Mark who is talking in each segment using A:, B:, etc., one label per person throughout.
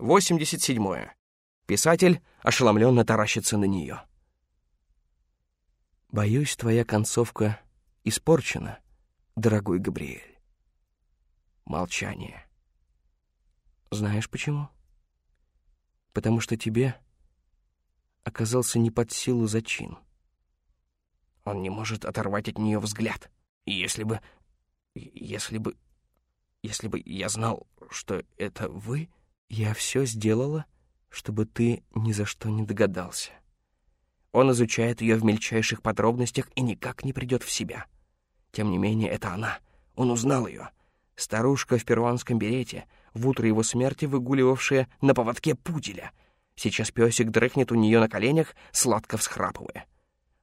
A: 87. Писатель ошеломленно таращится на нее. «Боюсь, твоя концовка испорчена, дорогой Габриэль». Молчание. Знаешь почему? Потому что тебе оказался не под силу зачин. Он не может оторвать от нее взгляд. И если бы... Если бы... Если бы я знал, что это вы, я все сделала, чтобы ты ни за что не догадался. Он изучает ее в мельчайших подробностях и никак не придет в себя. Тем не менее, это она. Он узнал ее. Старушка в перуанском берете, в утро его смерти выгуливавшая на поводке пуделя. Сейчас песик дрыхнет у нее на коленях, сладко всхрапывая.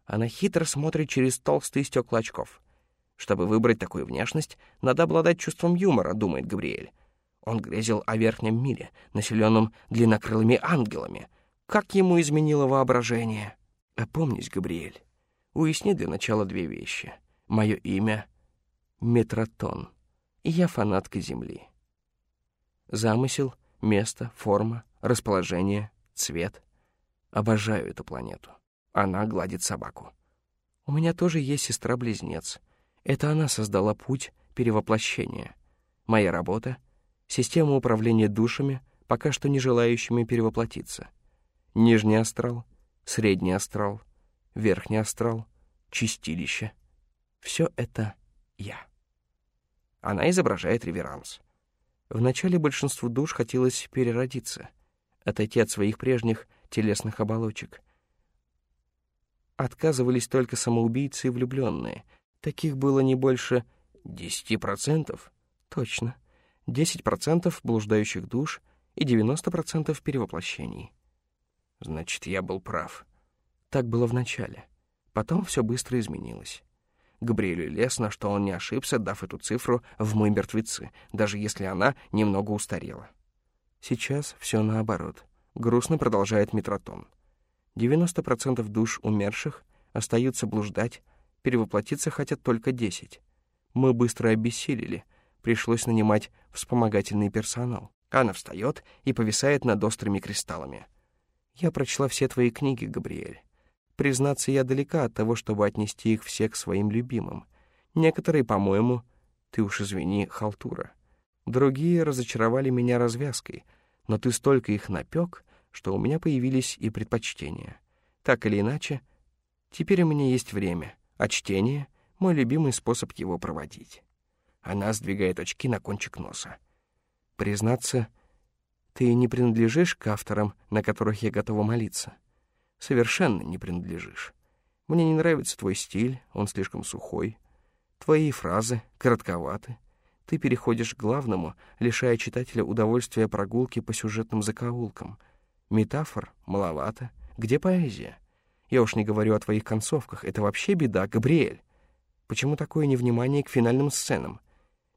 A: Она хитро смотрит через толстые стекла очков. Чтобы выбрать такую внешность, надо обладать чувством юмора, думает Габриэль. Он грезил о верхнем мире, населенном длиннокрылыми ангелами. Как ему изменило воображение? Опомнись, Габриэль. Уясни для начала две вещи. Мое имя — Метротон, и я фанатка Земли. Замысел, место, форма, расположение, цвет. Обожаю эту планету. Она гладит собаку. У меня тоже есть сестра-близнец. Это она создала путь перевоплощения. Моя работа — Система управления душами, пока что не желающими перевоплотиться. Нижний астрал, средний астрал, верхний астрал, чистилище. Все это я. Она изображает реверанс. Вначале большинству душ хотелось переродиться, отойти от своих прежних телесных оболочек. Отказывались только самоубийцы и влюбленные. Таких было не больше десяти процентов. Точно. 10% блуждающих душ и 90% перевоплощений. Значит, я был прав. Так было в начале. Потом все быстро изменилось. Габриэлю лестно, что он не ошибся, дав эту цифру в «Мы мертвецы», даже если она немного устарела. Сейчас все наоборот. Грустно продолжает Метротон. 90% душ умерших остаются блуждать, перевоплотиться хотят только 10. Мы быстро обессилели — пришлось нанимать вспомогательный персонал. Она встает и повисает над острыми кристаллами. «Я прочла все твои книги, Габриэль. Признаться, я далека от того, чтобы отнести их все к своим любимым. Некоторые, по-моему, ты уж извини, халтура. Другие разочаровали меня развязкой, но ты столько их напек, что у меня появились и предпочтения. Так или иначе, теперь у меня есть время, а чтение — мой любимый способ его проводить. Она сдвигает очки на кончик носа. «Признаться, ты не принадлежишь к авторам, на которых я готова молиться. Совершенно не принадлежишь. Мне не нравится твой стиль, он слишком сухой. Твои фразы коротковаты. Ты переходишь к главному, лишая читателя удовольствия прогулки по сюжетным закоулкам. Метафор маловато. Где поэзия? Я уж не говорю о твоих концовках. Это вообще беда, Габриэль. Почему такое невнимание к финальным сценам?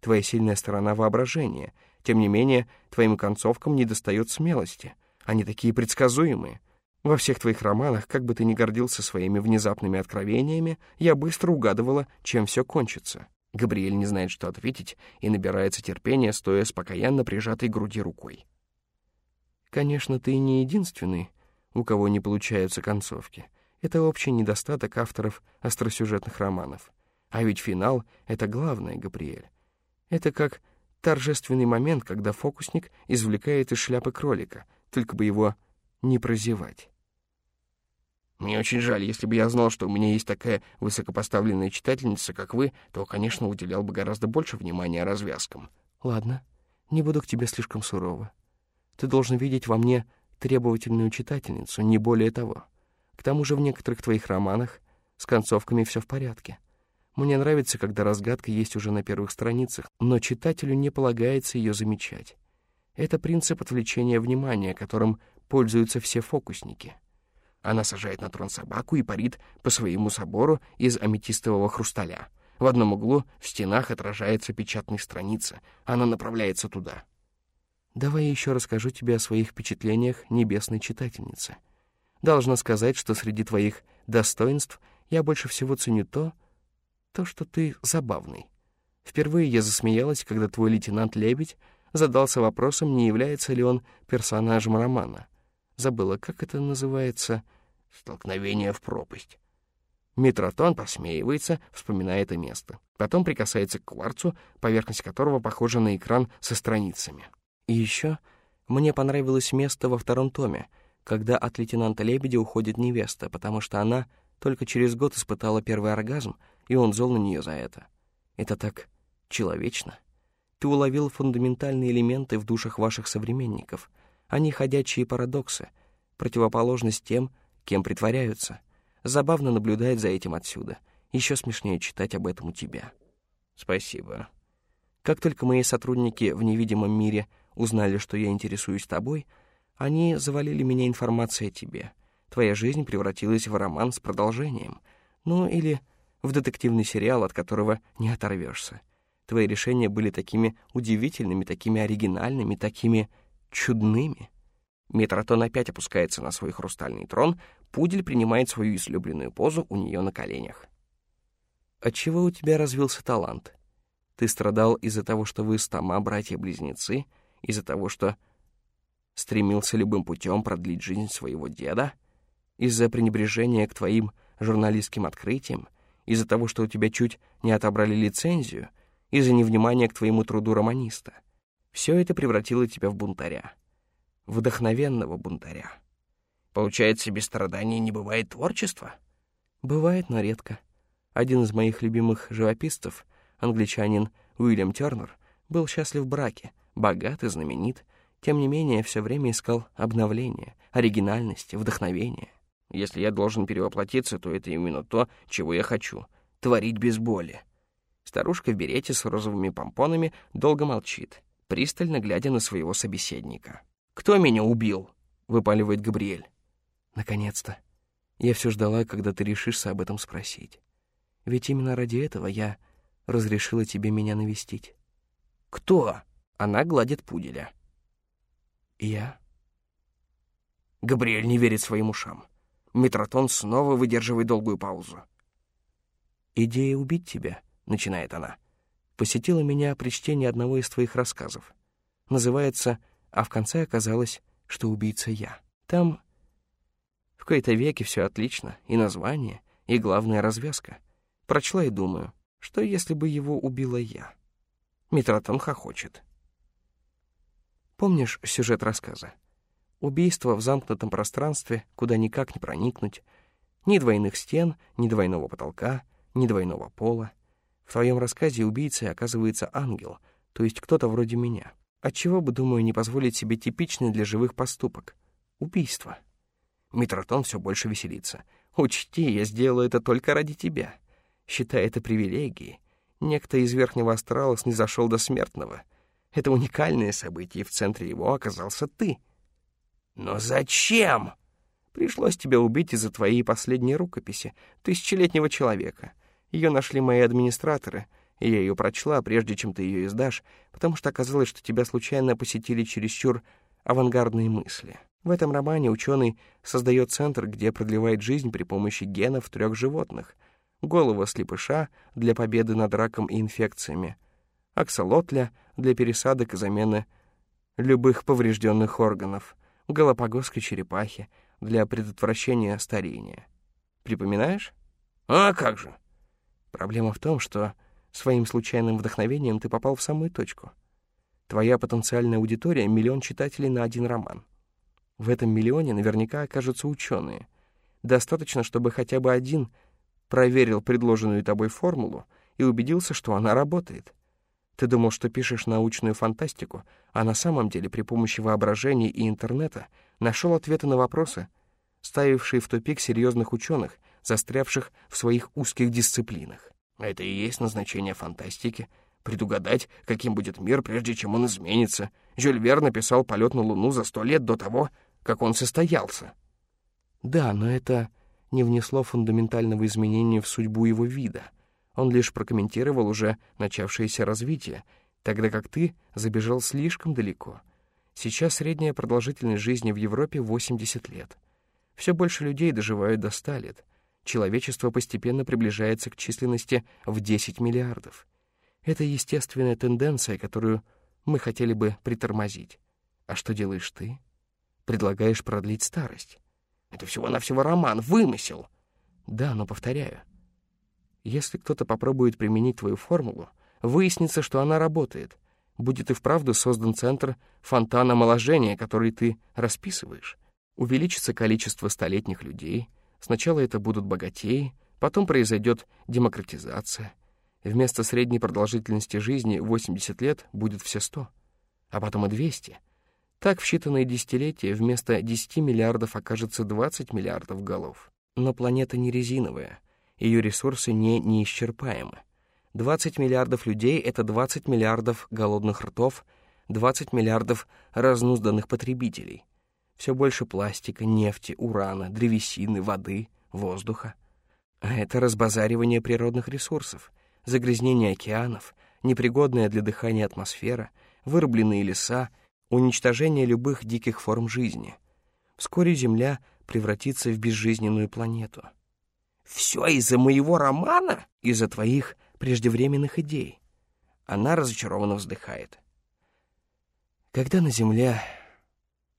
A: Твоя сильная сторона воображения. Тем не менее, твоим концовкам недостает смелости. Они такие предсказуемые. Во всех твоих романах, как бы ты ни гордился своими внезапными откровениями, я быстро угадывала, чем все кончится. Габриэль не знает, что ответить, и набирается терпения, стоя с покаянно прижатой груди рукой. Конечно, ты не единственный, у кого не получаются концовки. Это общий недостаток авторов остросюжетных романов. А ведь финал — это главное, Габриэль. Это как торжественный момент, когда фокусник извлекает из шляпы кролика, только бы его не прозевать. Мне очень жаль, если бы я знал, что у меня есть такая высокопоставленная читательница, как вы, то, конечно, уделял бы гораздо больше внимания развязкам. Ладно, не буду к тебе слишком сурова. Ты должен видеть во мне требовательную читательницу, не более того. К тому же в некоторых твоих романах с концовками все в порядке. Мне нравится, когда разгадка есть уже на первых страницах, но читателю не полагается ее замечать. Это принцип отвлечения внимания, которым пользуются все фокусники. Она сажает на трон собаку и парит по своему собору из аметистового хрусталя. В одном углу в стенах отражается печатная страница. Она направляется туда. Давай я еще расскажу тебе о своих впечатлениях небесной читательницы. Должна сказать, что среди твоих достоинств я больше всего ценю то, то, что ты забавный. Впервые я засмеялась, когда твой лейтенант Лебедь задался вопросом, не является ли он персонажем романа. Забыла, как это называется? «Столкновение в пропасть». Митротон посмеивается, вспоминая это место. Потом прикасается к кварцу, поверхность которого похожа на экран со страницами. И еще мне понравилось место во втором томе, когда от лейтенанта Лебедя уходит невеста, потому что она только через год испытала первый оргазм, и он зол на нее за это. Это так человечно. Ты уловил фундаментальные элементы в душах ваших современников. Они ходячие парадоксы, противоположность тем, кем притворяются — Забавно наблюдать за этим отсюда. Еще смешнее читать об этом у тебя. Спасибо. Как только мои сотрудники в невидимом мире узнали, что я интересуюсь тобой, они завалили меня информацией о тебе. Твоя жизнь превратилась в роман с продолжением. Ну, или в детективный сериал, от которого не оторвешься. Твои решения были такими удивительными, такими оригинальными, такими чудными. Метротон опять опускается на свой хрустальный трон, пудель принимает свою излюбленную позу у нее на коленях. «Отчего у тебя развился талант? Ты страдал из-за того, что вы с Тома братья-близнецы, из-за того, что стремился любым путем продлить жизнь своего деда, из-за пренебрежения к твоим журналистским открытиям, из-за того, что у тебя чуть не отобрали лицензию, из-за невнимания к твоему труду романиста. Все это превратило тебя в бунтаря вдохновенного бунтаря. Получается, без страданий не бывает творчества? Бывает, но редко. Один из моих любимых живописцев, англичанин Уильям Тернер, был счастлив в браке, богат и знаменит, тем не менее все время искал обновления, оригинальности, вдохновения. Если я должен перевоплотиться, то это именно то, чего я хочу — творить без боли. Старушка в берете с розовыми помпонами долго молчит, пристально глядя на своего собеседника. «Кто меня убил?» — выпаливает Габриэль. «Наконец-то. Я все ждала, когда ты решишься об этом спросить. Ведь именно ради этого я разрешила тебе меня навестить». «Кто?» — она гладит пуделя. «Я?» Габриэль не верит своим ушам. Метротон снова выдерживает долгую паузу. «Идея убить тебя», — начинает она, — посетила меня при чтении одного из твоих рассказов. Называется а в конце оказалось, что убийца я. Там в какой-то веке все отлично, и название, и главная развязка. Прочла и думаю, что если бы его убила я? Митротон хохочет. Помнишь сюжет рассказа? Убийство в замкнутом пространстве, куда никак не проникнуть. Ни двойных стен, ни двойного потолка, ни двойного пола. В твоем рассказе убийцей оказывается ангел, то есть кто-то вроде меня. Отчего бы, думаю, не позволить себе типичный для живых поступок — убийство. Митротон все больше веселится. «Учти, я сделаю это только ради тебя. Считай это привилегией. Некто из верхнего астрала снизошел до смертного. Это уникальное событие, и в центре его оказался ты. Но зачем? Пришлось тебя убить из-за твоей последней рукописи, тысячелетнего человека. Ее нашли мои администраторы — и я ее прочла, прежде чем ты ее издашь, потому что оказалось, что тебя случайно посетили чересчур авангардные мысли. В этом романе ученый создает центр, где продлевает жизнь при помощи генов трех животных. Голова слепыша для победы над раком и инфекциями, аксолотля для пересадок и замены любых поврежденных органов, галапагосской черепахи для предотвращения старения. Припоминаешь? А как же? Проблема в том, что Своим случайным вдохновением ты попал в самую точку. Твоя потенциальная аудитория — миллион читателей на один роман. В этом миллионе наверняка окажутся ученые. Достаточно, чтобы хотя бы один проверил предложенную тобой формулу и убедился, что она работает. Ты думал, что пишешь научную фантастику, а на самом деле при помощи воображения и интернета нашел ответы на вопросы, ставившие в тупик серьезных ученых, застрявших в своих узких дисциплинах. Это и есть назначение фантастики. Предугадать, каким будет мир, прежде чем он изменится. Жюль Верн написал «Полет на Луну» за сто лет до того, как он состоялся. Да, но это не внесло фундаментального изменения в судьбу его вида. Он лишь прокомментировал уже начавшееся развитие, тогда как ты забежал слишком далеко. Сейчас средняя продолжительность жизни в Европе 80 лет. Все больше людей доживают до 100 лет человечество постепенно приближается к численности в 10 миллиардов. Это естественная тенденция, которую Мы хотели бы притормозить. А что делаешь ты? Предлагаешь продлить старость. Это всего-навсего роман, вымысел. Да, но повторяю. Если кто-то попробует применить твою формулу, выяснится, что она работает. Будет и вправду создан центр фонтана омоложения, который ты расписываешь. Увеличится количество столетних людей. Сначала это будут богатеи, потом произойдет демократизация. Вместо средней продолжительности жизни 80 лет будет все 100, а потом и 200. Так в считанные десятилетия вместо 10 миллиардов окажется 20 миллиардов голов. Но планета не резиновая, ее ресурсы не неисчерпаемы. 20 миллиардов людей — это 20 миллиардов голодных ртов, 20 миллиардов разнузданных потребителей. Все больше пластика, нефти, урана, древесины, воды, воздуха. А это разбазаривание природных ресурсов, загрязнение океанов, непригодная для дыхания атмосфера, вырубленные леса, уничтожение любых диких форм жизни. Вскоре Земля превратится в безжизненную планету. «Все из-за моего романа?» «Из-за твоих преждевременных идей». Она разочарованно вздыхает. Когда на Земле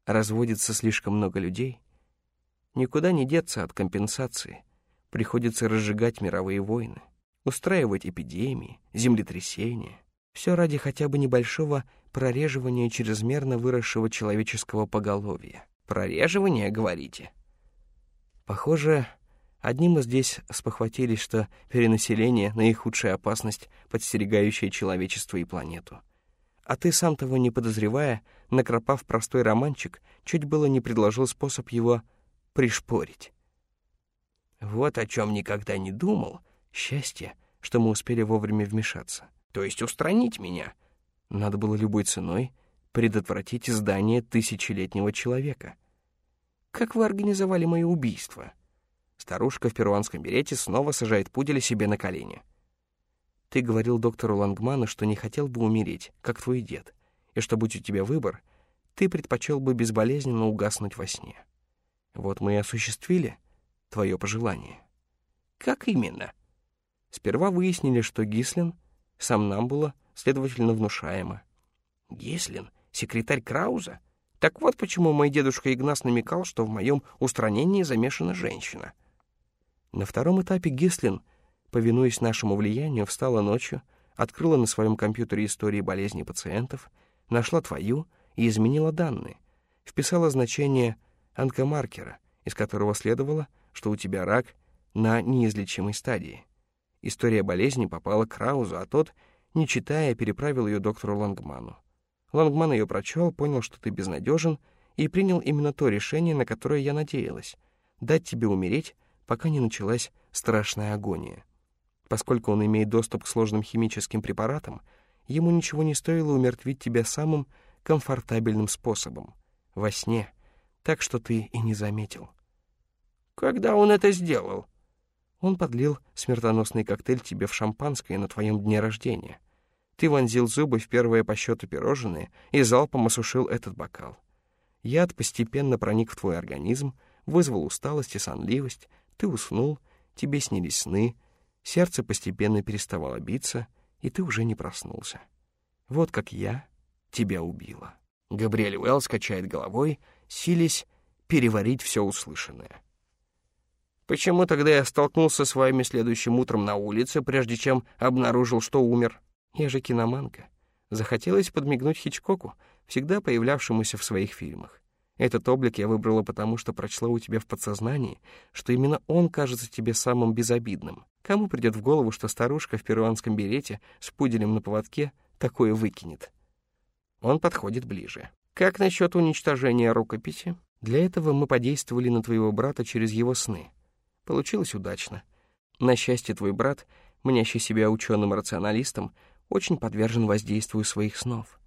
A: разводится слишком много людей, никуда не деться от компенсации. Приходится разжигать мировые войны, устраивать эпидемии, землетрясения. Все ради хотя бы небольшого прореживания чрезмерно выросшего человеческого поголовья. Прореживание, говорите? Похоже, одни мы здесь спохватились, что перенаселение — наихудшая опасность, подстерегающая человечество и планету. А ты, сам того не подозревая, накропав простой романчик, чуть было не предложил способ его пришпорить. Вот о чем никогда не думал. Счастье, что мы успели вовремя вмешаться. То есть устранить меня. Надо было любой ценой предотвратить издание тысячелетнего человека. Как вы организовали мое убийство? Старушка в перуанском берете снова сажает пуделя себе на колени. Ты говорил доктору Лангману, что не хотел бы умереть, как твой дед, и что, будь у тебя выбор, ты предпочел бы безболезненно угаснуть во сне. Вот мы и осуществили твое пожелание. Как именно? Сперва выяснили, что Гислин сам нам было, следовательно, внушаемо. Гислин? Секретарь Крауза? Так вот почему мой дедушка Игнас намекал, что в моем устранении замешана женщина. На втором этапе Гислин, повинуясь нашему влиянию, встала ночью, открыла на своем компьютере истории болезней пациентов, нашла твою и изменила данные, вписала значение онкомаркера, из которого следовало, что у тебя рак на неизлечимой стадии. История болезни попала к Краузу, а тот, не читая, переправил ее доктору Лангману. Лангман ее прочел, понял, что ты безнадежен, и принял именно то решение, на которое я надеялась — дать тебе умереть, пока не началась страшная агония. Поскольку он имеет доступ к сложным химическим препаратам, ему ничего не стоило умертвить тебя самым комфортабельным способом — во сне, так что ты и не заметил. Когда он это сделал? Он подлил смертоносный коктейль тебе в шампанское на твоем дне рождения. Ты вонзил зубы в первое по счету пирожное и залпом осушил этот бокал. Яд постепенно проник в твой организм, вызвал усталость и сонливость, ты уснул, тебе снились сны, сердце постепенно переставало биться, и ты уже не проснулся. Вот как я тебя убила. Габриэль Уэллс качает головой, сились переварить все услышанное. Почему тогда я столкнулся с вами следующим утром на улице, прежде чем обнаружил, что умер? Я же киноманка. Захотелось подмигнуть Хичкоку, всегда появлявшемуся в своих фильмах. Этот облик я выбрала потому, что прочла у тебя в подсознании, что именно он кажется тебе самым безобидным. Кому придет в голову, что старушка в перуанском берете с пуделем на поводке такое выкинет? Он подходит ближе. Как насчет уничтожения рукописи? Для этого мы подействовали на твоего брата через его сны. Получилось удачно. На счастье, твой брат, мнящий себя ученым-рационалистом, очень подвержен воздействию своих снов.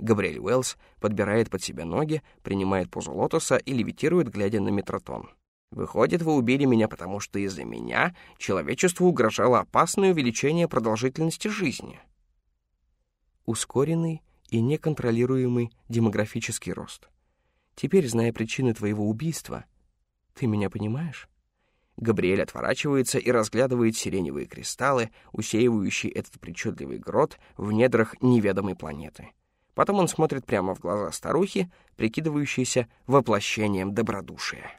A: Габриэль Уэллс подбирает под себя ноги, принимает позу лотоса и левитирует, глядя на метротон. Выходит, вы убили меня, потому что из-за меня человечеству угрожало опасное увеличение продолжительности жизни. Ускоренный и неконтролируемый демографический рост. Теперь, зная причины твоего убийства, ты меня понимаешь? Габриэль отворачивается и разглядывает сиреневые кристаллы, усеивающие этот причудливый грот в недрах неведомой планеты. Потом он смотрит прямо в глаза старухи, прикидывающейся воплощением добродушия.